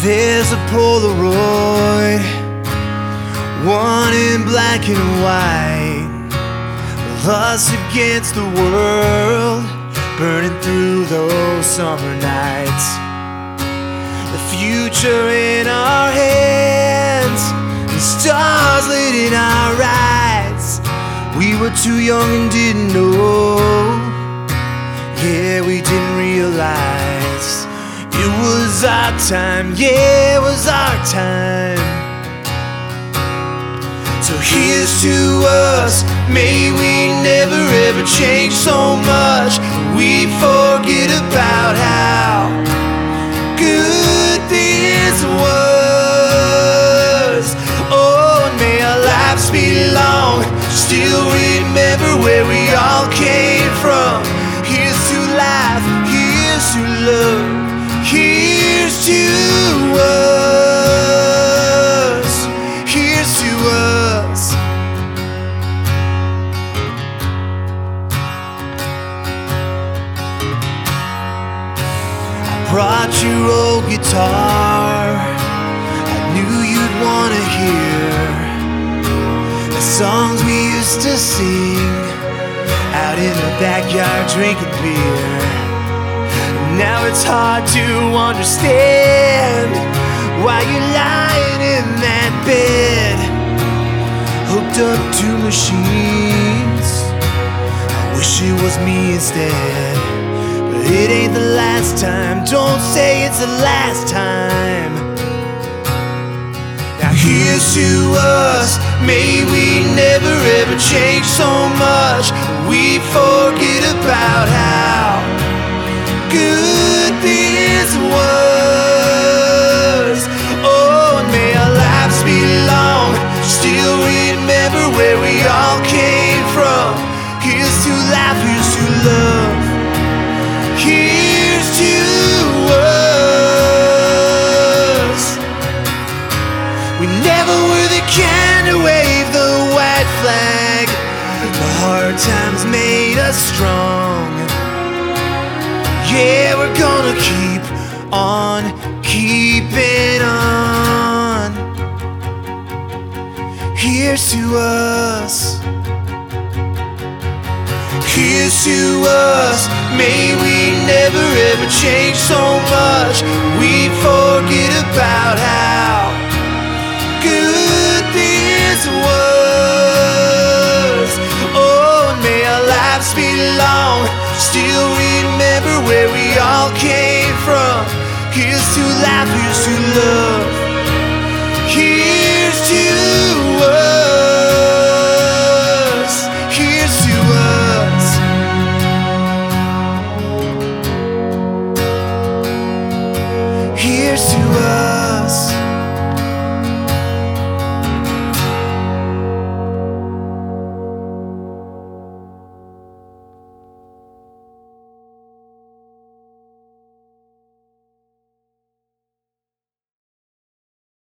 There's a Polaroid, one in black and white. Us against the world, burning through those summer nights. The future in our hands, and stars lit in our eyes. We were too young and didn't know. Yeah, we didn't realize it was our time. Yeah, it was our time. So here's to us. May we never ever change so much. We forget about how good this was. Oh, and may our lives be long. Still remember where we all came from. Here's to life. Here's to love. Brought your old guitar. I knew you'd wanna hear the songs we used to sing out in the backyard drinking beer. Now it's hard to understand why you're lying in that bed, hooked up to machines. I wish it was me instead. It ain't the last time. Don't say it's the last time. Now here's to us. May we never ever change so much. We forget about how good this was. Oh, and may our lives be long. Still remember where we all came from. Here's to life. Strong. Yeah, we're gonna keep on keeping on. Here's to us. Here's to us. May we never ever change so much. We forget about Still remember where we all came from. Here's to life, here's to love. Here's to